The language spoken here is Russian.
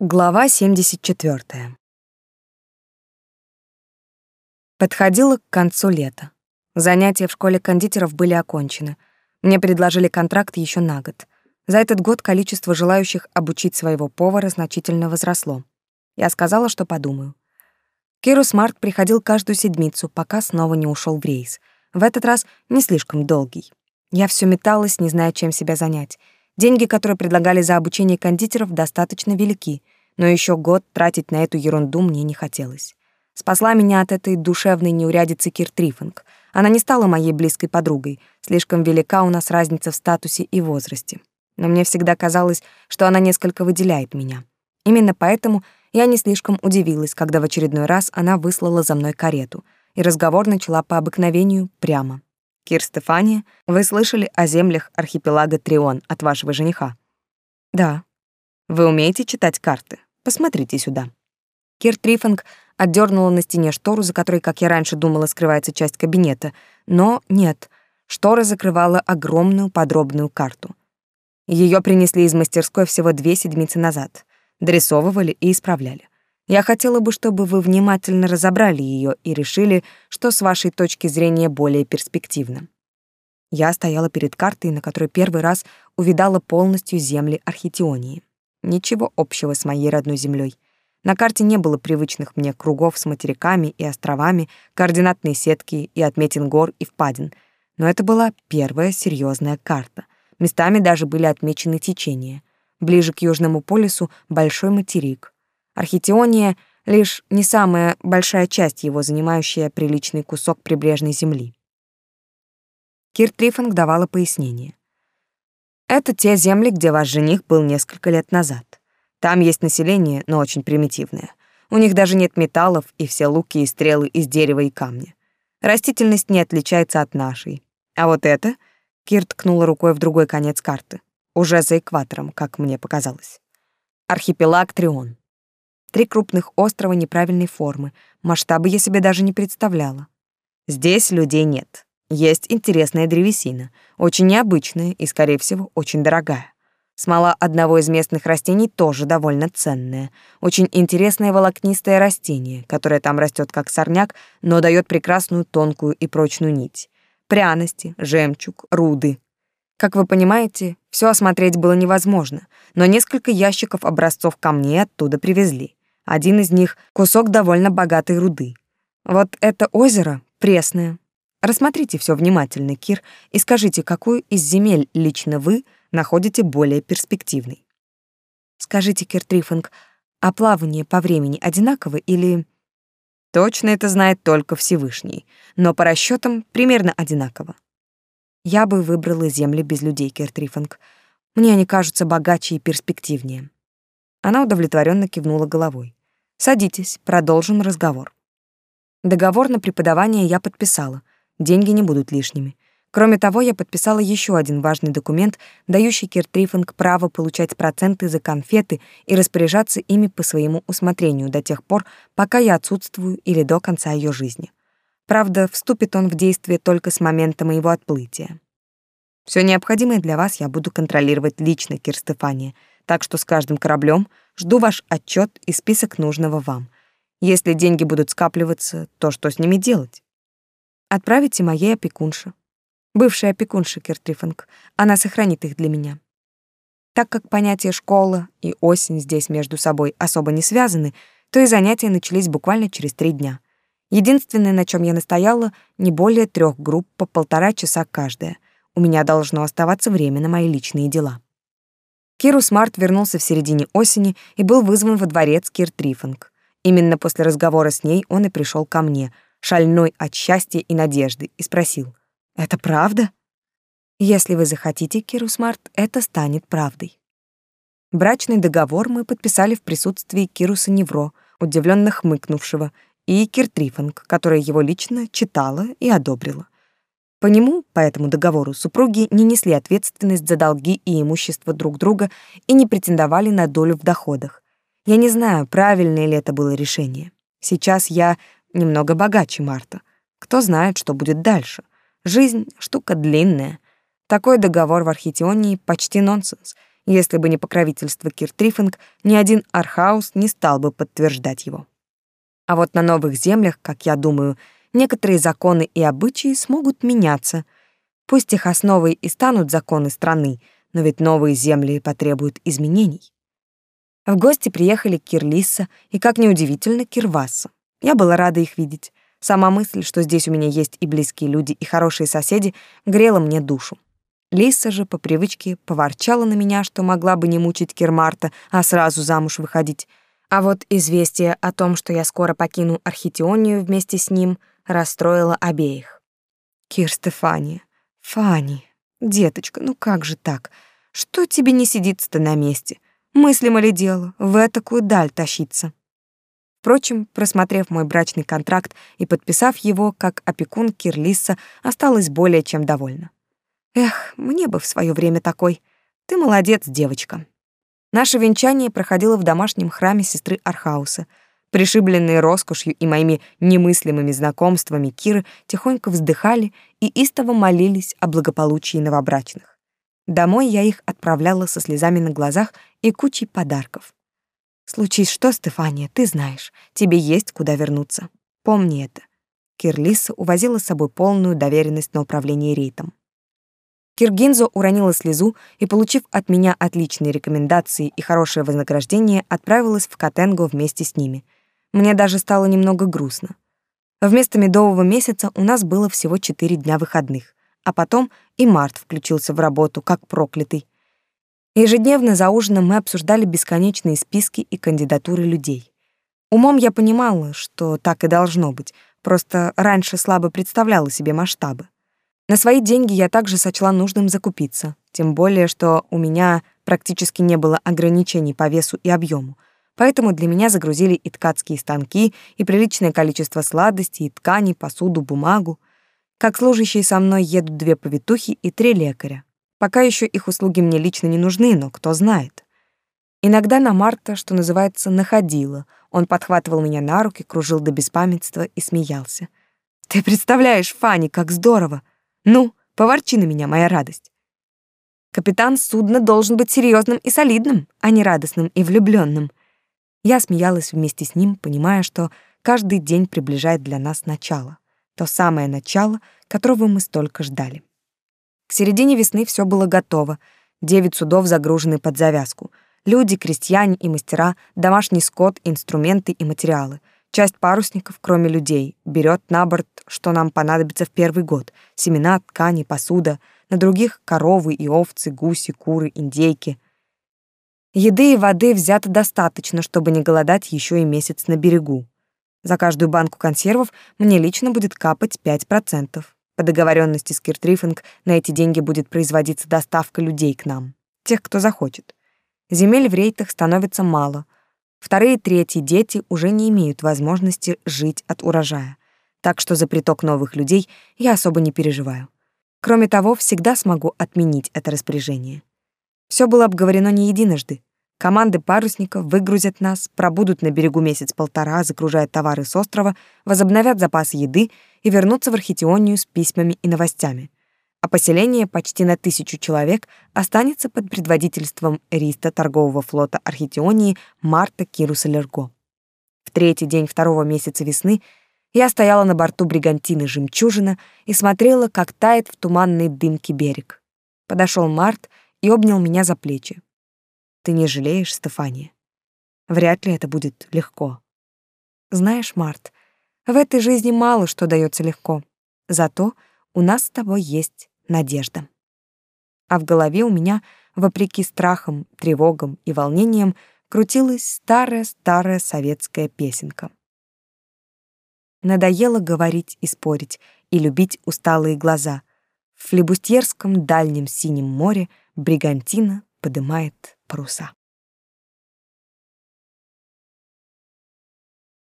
Глава 74. Подходило к концу лета. Занятия в школе кондитеров были окончены. Мне предложили контракт еще на год. За этот год количество желающих обучить своего повара значительно возросло. Я сказала, что подумаю. Киру Смарт приходил каждую седмицу, пока снова не ушел в рейс. В этот раз не слишком долгий. Я все металась, не зная, чем себя занять — Деньги, которые предлагали за обучение кондитеров, достаточно велики, но еще год тратить на эту ерунду мне не хотелось. Спасла меня от этой душевной неурядицы Кир Трифинг. Она не стала моей близкой подругой, слишком велика у нас разница в статусе и возрасте. Но мне всегда казалось, что она несколько выделяет меня. Именно поэтому я не слишком удивилась, когда в очередной раз она выслала за мной карету, и разговор начала по обыкновению прямо. Кир Стефания, вы слышали о землях архипелага Трион от вашего жениха? Да. Вы умеете читать карты? Посмотрите сюда. Кир Трифинг отдернула на стене штору, за которой, как я раньше думала, скрывается часть кабинета, но нет. Штора закрывала огромную подробную карту. Ее принесли из мастерской всего две седмицы назад. Дорисовывали и исправляли. Я хотела бы, чтобы вы внимательно разобрали ее и решили, что с вашей точки зрения более перспективно. Я стояла перед картой, на которой первый раз увидала полностью земли Архитионии. Ничего общего с моей родной землей. На карте не было привычных мне кругов с материками и островами, координатной сетки и отметин гор и впадин. Но это была первая серьезная карта. Местами даже были отмечены течения. Ближе к Южному полюсу — большой материк — Архитеония — лишь не самая большая часть его, занимающая приличный кусок прибрежной земли. Кир Трифинг давала пояснение. Это те земли, где ваш жених был несколько лет назад. Там есть население, но очень примитивное. У них даже нет металлов, и все луки и стрелы из дерева и камня. Растительность не отличается от нашей. А вот это, Кир ткнула рукой в другой конец карты, уже за экватором, как мне показалось. Архипелаг Трион. Три крупных острова неправильной формы. Масштабы я себе даже не представляла. Здесь людей нет. Есть интересная древесина, очень необычная и, скорее всего, очень дорогая. Смола одного из местных растений тоже довольно ценная. Очень интересное волокнистое растение, которое там растет как сорняк, но дает прекрасную тонкую и прочную нить. Пряности, жемчуг, руды. Как вы понимаете, все осмотреть было невозможно, но несколько ящиков образцов камней оттуда привезли. Один из них — кусок довольно богатой руды. Вот это озеро пресное. Рассмотрите все внимательно, Кир, и скажите, какую из земель лично вы находите более перспективной. Скажите, Кир Трифинг, а плавание по времени одинаково или... Точно это знает только Всевышний, но по расчетам примерно одинаково. Я бы выбрала земли без людей, Кир Трифинг. Мне они кажутся богаче и перспективнее. Она удовлетворенно кивнула головой. Садитесь, продолжим разговор. Договор на преподавание я подписала. Деньги не будут лишними. Кроме того, я подписала еще один важный документ, дающий Киртрифинг право получать проценты за конфеты и распоряжаться ими по своему усмотрению до тех пор, пока я отсутствую или до конца ее жизни. Правда, вступит он в действие только с момента моего отплытия. Все необходимое для вас я буду контролировать лично, Кир Стефания, так что с каждым кораблем — Жду ваш отчет и список нужного вам. Если деньги будут скапливаться, то что с ними делать? Отправите моей опекунше. Бывшая опекунша Кертрифинг. Она сохранит их для меня. Так как понятия школа и осень здесь между собой особо не связаны, то и занятия начались буквально через три дня. Единственное, на чем я настояла, не более трех групп по полтора часа каждая. У меня должно оставаться время на мои личные дела. Киру Смарт вернулся в середине осени и был вызван во дворец Кир Трифинг. Именно после разговора с ней он и пришел ко мне, шальной от счастья и надежды, и спросил, «Это правда?» «Если вы захотите, Киру Смарт, это станет правдой». Брачный договор мы подписали в присутствии Кируса Невро, удивленно хмыкнувшего, и Кир Трифинг, которая его лично читала и одобрила. По нему, по этому договору, супруги не несли ответственность за долги и имущество друг друга и не претендовали на долю в доходах. Я не знаю, правильное ли это было решение. Сейчас я немного богаче Марта. Кто знает, что будет дальше. Жизнь — штука длинная. Такой договор в Архитеонии почти нонсенс. Если бы не покровительство Киртрифинг, ни один Архаус не стал бы подтверждать его. А вот на новых землях, как я думаю, некоторые законы и обычаи смогут меняться. Пусть их основой и станут законы страны, но ведь новые земли потребуют изменений. В гости приехали Кирлиса и, как ни удивительно, Кирваса. Я была рада их видеть. Сама мысль, что здесь у меня есть и близкие люди, и хорошие соседи, грела мне душу. Лиса же по привычке поворчала на меня, что могла бы не мучить Кирмарта, а сразу замуж выходить. А вот известие о том, что я скоро покину Архитеонию вместе с ним, расстроило обеих. Кир Стефания, Фани, деточка, ну как же так? Что тебе не сидится-то на месте? Мыслимо ли дело в такую даль тащиться? Впрочем, просмотрев мой брачный контракт и подписав его, как опекун Кирлиса, осталась более чем довольна. Эх, мне бы в свое время такой. Ты молодец, девочка. Наше венчание проходило в домашнем храме сестры Архауса. Пришибленные роскошью и моими немыслимыми знакомствами Киры тихонько вздыхали и истово молились о благополучии новобрачных. Домой я их отправляла со слезами на глазах и кучей подарков. Случись что, Стефания, ты знаешь, тебе есть куда вернуться. Помни это. Кирлиса увозила с собой полную доверенность на управление рейтом. Киргинзо уронила слезу и, получив от меня отличные рекомендации и хорошее вознаграждение, отправилась в Катенго вместе с ними. Мне даже стало немного грустно. Вместо медового месяца у нас было всего четыре дня выходных, а потом и март включился в работу, как проклятый. Ежедневно за ужином мы обсуждали бесконечные списки и кандидатуры людей. Умом я понимала, что так и должно быть, просто раньше слабо представляла себе масштабы. На свои деньги я также сочла нужным закупиться, тем более, что у меня практически не было ограничений по весу и объему, поэтому для меня загрузили и ткацкие станки, и приличное количество сладостей, и тканей, посуду, бумагу. Как служащие со мной едут две повитухи и три лекаря. Пока еще их услуги мне лично не нужны, но кто знает. Иногда на Марта, что называется, находила. Он подхватывал меня на руки, кружил до беспамятства и смеялся. «Ты представляешь, Фанни, как здорово! Ну, поворчи на меня, моя радость. Капитан судна должен быть серьезным и солидным, а не радостным и влюбленным. Я смеялась вместе с ним, понимая, что каждый день приближает для нас начало, то самое начало, которого мы столько ждали. К середине весны все было готово. Девять судов загружены под завязку. Люди, крестьяне и мастера, домашний скот, инструменты и материалы — Часть парусников, кроме людей, берет на борт, что нам понадобится в первый год: семена, ткани, посуда, на других коровы и овцы, гуси, куры, индейки. Еды и воды взято достаточно, чтобы не голодать еще и месяц на берегу. За каждую банку консервов мне лично будет капать 5%. По договоренности с Киртрифинг на эти деньги будет производиться доставка людей к нам, тех, кто захочет. Земель в рейтах становится мало — Вторые и третьи дети уже не имеют возможности жить от урожая. Так что за приток новых людей я особо не переживаю. Кроме того, всегда смогу отменить это распоряжение. Все было обговорено не единожды. Команды парусников выгрузят нас, пробудут на берегу месяц-полтора, загружая товары с острова, возобновят запасы еды и вернутся в Архитеонию с письмами и новостями а поселение почти на тысячу человек останется под предводительством риста торгового флота Архитеонии Марта Кируса Лерго. В третий день второго месяца весны я стояла на борту бригантины «Жемчужина» и смотрела, как тает в туманной дымке берег. Подошел Март и обнял меня за плечи. «Ты не жалеешь, Стефания? Вряд ли это будет легко. Знаешь, Март, в этой жизни мало что дается легко. Зато у нас с тобой есть надежда. А в голове у меня, вопреки страхам, тревогам и волнениям, крутилась старая-старая советская песенка. Надоело говорить и спорить, и любить усталые глаза. В флебустьерском дальнем синем море бригантина подымает prusa.